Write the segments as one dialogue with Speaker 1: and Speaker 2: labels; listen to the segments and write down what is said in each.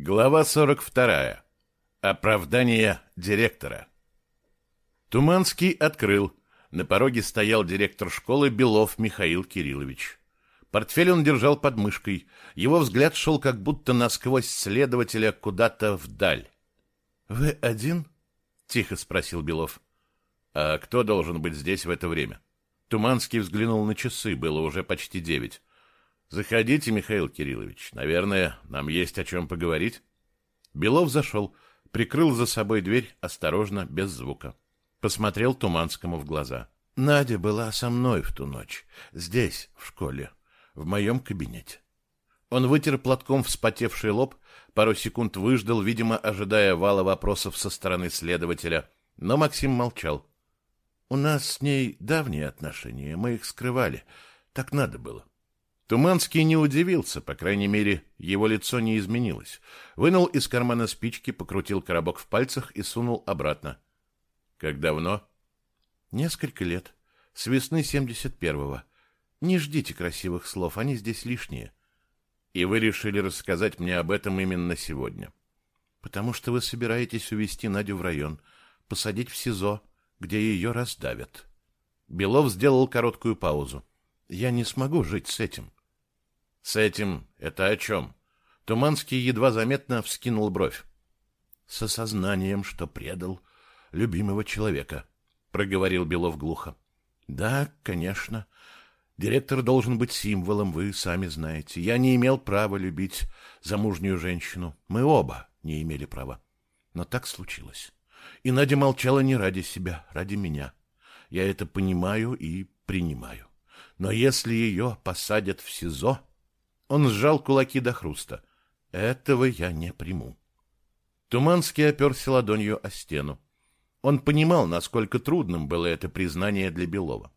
Speaker 1: Глава 42. Оправдание директора. Туманский открыл. На пороге стоял директор школы Белов Михаил Кириллович. Портфель он держал под мышкой. Его взгляд шел как будто насквозь следователя куда-то вдаль. «Вы один?» — тихо спросил Белов. «А кто должен быть здесь в это время?» Туманский взглянул на часы, было уже почти девять. Заходите, Михаил Кириллович. Наверное, нам есть о чем поговорить. Белов зашел, прикрыл за собой дверь осторожно, без звука. Посмотрел Туманскому в глаза. Надя была со мной в ту ночь, здесь, в школе, в моем кабинете. Он вытер платком вспотевший лоб, пару секунд выждал, видимо, ожидая вала вопросов со стороны следователя, но Максим молчал. У нас с ней давние отношения, мы их скрывали. Так надо было. Туманский не удивился, по крайней мере, его лицо не изменилось. Вынул из кармана спички, покрутил коробок в пальцах и сунул обратно. Как давно? Несколько лет. С весны 71-го. Не ждите красивых слов, они здесь лишние. И вы решили рассказать мне об этом именно сегодня. Потому что вы собираетесь увезти Надю в район, посадить в СИЗО, где ее раздавят. Белов сделал короткую паузу. Я не смогу жить с этим. С этим это о чем? Туманский едва заметно вскинул бровь. С осознанием, что предал любимого человека, проговорил Белов глухо. Да, конечно. Директор должен быть символом, вы сами знаете. Я не имел права любить замужнюю женщину. Мы оба не имели права. Но так случилось. И Надя молчала не ради себя, ради меня. Я это понимаю и принимаю. Но если ее посадят в СИЗО, он сжал кулаки до хруста. Этого я не приму. Туманский оперся ладонью о стену. Он понимал, насколько трудным было это признание для Белова.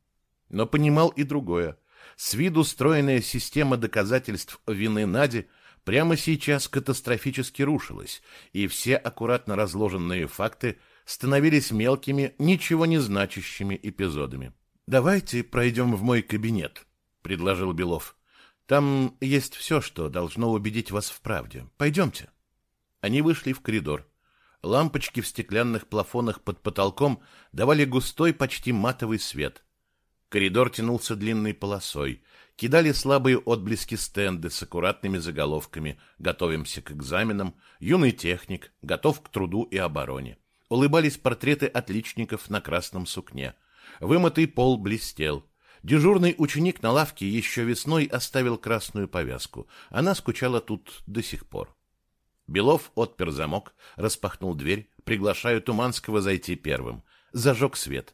Speaker 1: Но понимал и другое. С виду стройная система доказательств вины Нади прямо сейчас катастрофически рушилась, и все аккуратно разложенные факты становились мелкими, ничего не значащими эпизодами. «Давайте пройдем в мой кабинет», — предложил Белов. Там есть все, что должно убедить вас в правде. Пойдемте. Они вышли в коридор. Лампочки в стеклянных плафонах под потолком давали густой, почти матовый свет. Коридор тянулся длинной полосой. Кидали слабые отблески стенды с аккуратными заголовками «Готовимся к экзаменам», «Юный техник», «Готов к труду и обороне». Улыбались портреты отличников на красном сукне. Вымытый пол блестел. Дежурный ученик на лавке еще весной оставил красную повязку. Она скучала тут до сих пор. Белов отпер замок, распахнул дверь, приглашая Туманского зайти первым. Зажег свет.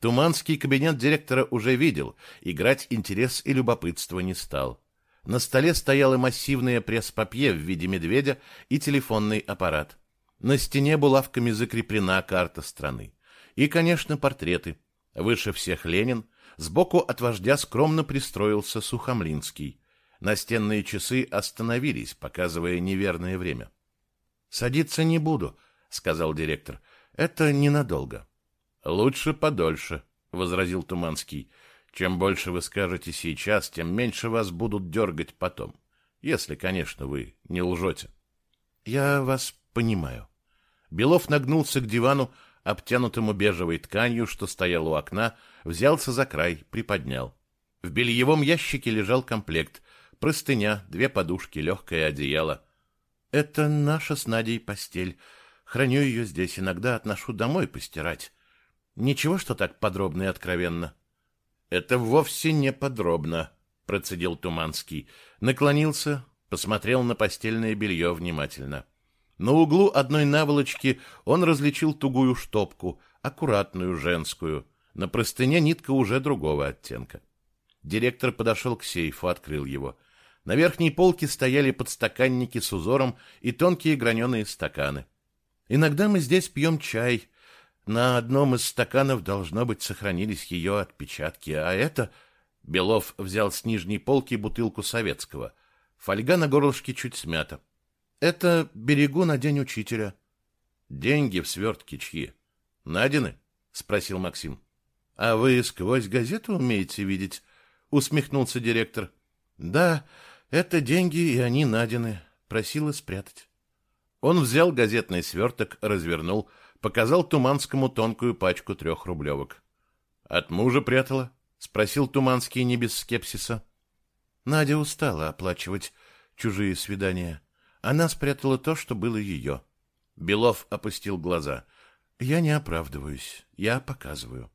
Speaker 1: Туманский кабинет директора уже видел, играть интерес и любопытство не стал. На столе стояло массивное пресс-папье в виде медведя и телефонный аппарат. На стене булавками закреплена карта страны. И, конечно, портреты. Выше всех Ленин, Сбоку от вождя скромно пристроился Сухомлинский. Настенные часы остановились, показывая неверное время. «Садиться не буду», — сказал директор. «Это ненадолго». «Лучше подольше», — возразил Туманский. «Чем больше вы скажете сейчас, тем меньше вас будут дергать потом. Если, конечно, вы не лжете». «Я вас понимаю». Белов нагнулся к дивану, обтянутому бежевой тканью, что стоял у окна, взялся за край, приподнял. В бельевом ящике лежал комплект, простыня, две подушки, легкое одеяло. Это наша с Надей постель. Храню ее здесь, иногда отношу домой постирать. Ничего, что так подробно и откровенно. Это вовсе не подробно, процедил Туманский, наклонился, посмотрел на постельное белье внимательно. На углу одной наволочки он различил тугую штопку, аккуратную, женскую. На простыне нитка уже другого оттенка. Директор подошел к сейфу, открыл его. На верхней полке стояли подстаканники с узором и тонкие граненые стаканы. Иногда мы здесь пьем чай. На одном из стаканов, должно быть, сохранились ее отпечатки, а это... Белов взял с нижней полки бутылку советского. Фольга на горлышке чуть смята. Это берегу на день учителя. Деньги в свертке чьи? Надины? Спросил Максим. А вы сквозь газету умеете видеть? Усмехнулся директор. Да, это деньги, и они Надины. Просила спрятать. Он взял газетный сверток, развернул, показал Туманскому тонкую пачку трехрублевок. «От мужа прятала?» — спросил Туманский не без скепсиса. Надя устала оплачивать чужие свидания. Она спрятала то, что было ее. Белов опустил глаза. «Я не оправдываюсь, я показываю».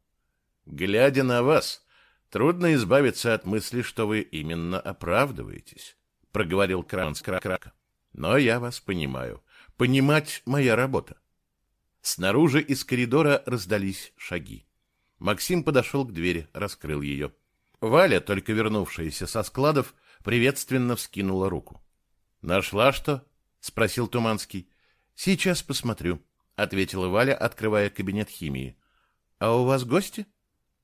Speaker 1: «Глядя на вас, трудно избавиться от мысли, что вы именно оправдываетесь», — проговорил Кранц Крака. «Но я вас понимаю. Понимать — моя работа». Снаружи из коридора раздались шаги. Максим подошел к двери, раскрыл ее. Валя, только вернувшаяся со складов, приветственно вскинула руку. «Нашла что?» — спросил Туманский. «Сейчас посмотрю», — ответила Валя, открывая кабинет химии. «А у вас гости?»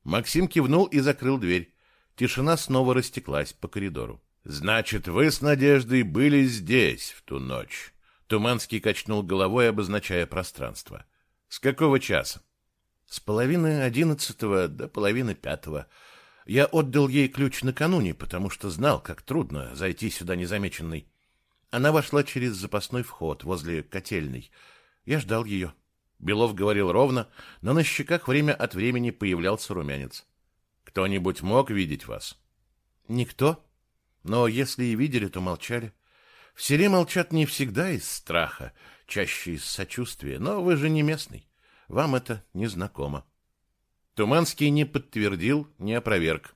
Speaker 1: Максим кивнул и закрыл дверь. Тишина снова растеклась по коридору. «Значит, вы с Надеждой были здесь в ту ночь?» Туманский качнул головой, обозначая пространство. «С какого часа?» С половины одиннадцатого до половины пятого. Я отдал ей ключ накануне, потому что знал, как трудно зайти сюда незамеченной. Она вошла через запасной вход возле котельной. Я ждал ее. Белов говорил ровно, но на щеках время от времени появлялся румянец. «Кто-нибудь мог видеть вас?» «Никто. Но если и видели, то молчали. В селе молчат не всегда из страха, чаще из сочувствия. Но вы же не местный. Вам это не знакомо. Туманский не подтвердил, не опроверг.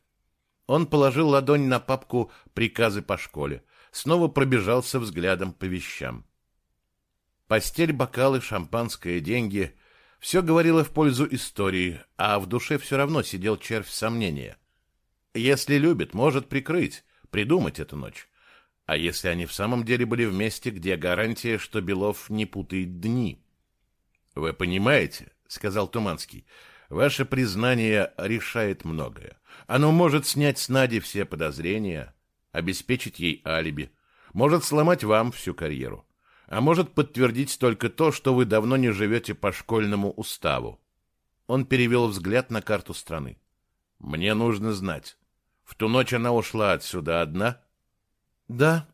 Speaker 1: Он положил ладонь на папку «Приказы по школе», снова пробежался взглядом по вещам. Постель, бокалы, шампанское, деньги — все говорило в пользу истории, а в душе все равно сидел червь сомнения. Если любит, может прикрыть, придумать эту ночь. А если они в самом деле были вместе, где гарантия, что Белов не путает дни? Вы понимаете, сказал Туманский. Ваше признание решает многое. Оно может снять с Нади все подозрения, обеспечить ей алиби, может сломать вам всю карьеру, а может подтвердить только то, что вы давно не живете по школьному уставу. Он перевел взгляд на карту страны. Мне нужно знать. В ту ночь она ушла отсюда одна? Да,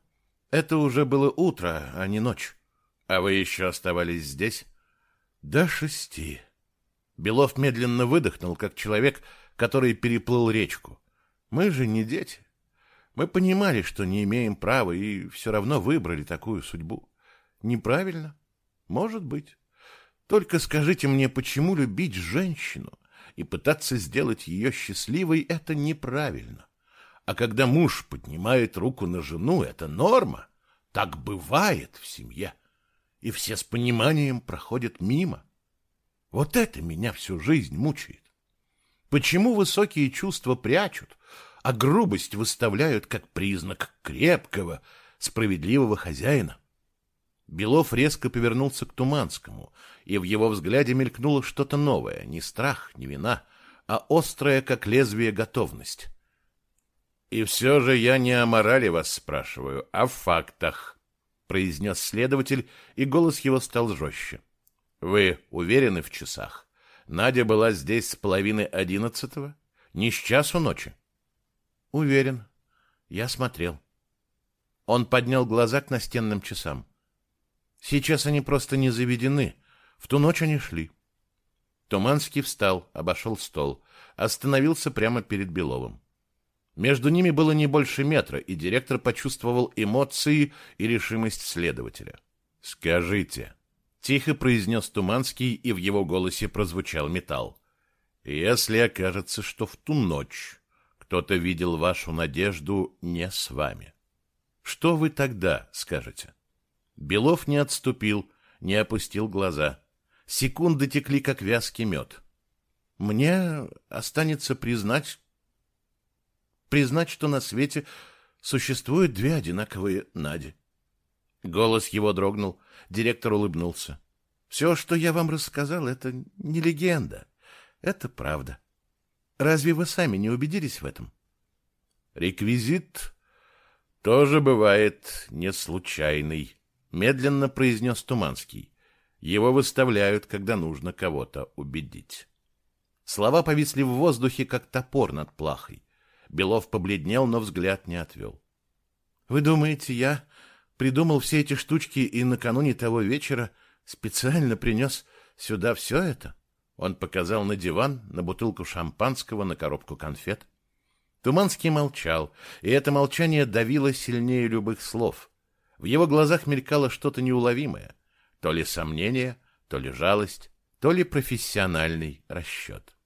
Speaker 1: это уже было утро, а не ночь. А вы еще оставались здесь? До шести. Белов медленно выдохнул, как человек, который переплыл речку. Мы же не дети. Мы понимали, что не имеем права, и все равно выбрали такую судьбу. Неправильно? Может быть. Только скажите мне, почему любить женщину и пытаться сделать ее счастливой — это неправильно? А когда муж поднимает руку на жену, это норма. Так бывает в семье и все с пониманием проходят мимо. Вот это меня всю жизнь мучает. Почему высокие чувства прячут, а грубость выставляют как признак крепкого, справедливого хозяина? Белов резко повернулся к Туманскому, и в его взгляде мелькнуло что-то новое, не страх, не вина, а острая, как лезвие, готовность. «И все же я не о морали вас спрашиваю, а в фактах», произнес следователь, и голос его стал жестче. Вы уверены в часах? Надя была здесь с половины одиннадцатого? Не с часу ночи? Уверен. Я смотрел. Он поднял глаза к настенным часам. Сейчас они просто не заведены. В ту ночь они шли. Туманский встал, обошел стол, остановился прямо перед Беловым. Между ними было не больше метра, и директор почувствовал эмоции и решимость следователя. «Скажите», — тихо произнес Туманский, и в его голосе прозвучал металл, «если окажется, что в ту ночь кто-то видел вашу надежду не с вами, что вы тогда скажете?» Белов не отступил, не опустил глаза. Секунды текли, как вязкий мед. «Мне останется признать, признать, что на свете существуют две одинаковые Нади. Голос его дрогнул, директор улыбнулся. Все, что я вам рассказал, это не легенда, это правда. Разве вы сами не убедились в этом? Реквизит тоже бывает не случайный, медленно произнес Туманский. Его выставляют, когда нужно кого-то убедить. Слова повисли в воздухе, как топор над плахой. Белов побледнел, но взгляд не отвел. — Вы думаете, я придумал все эти штучки и накануне того вечера специально принес сюда все это? Он показал на диван, на бутылку шампанского, на коробку конфет. Туманский молчал, и это молчание давило сильнее любых слов. В его глазах мелькало что-то неуловимое, то ли сомнение, то ли жалость, то ли профессиональный расчет.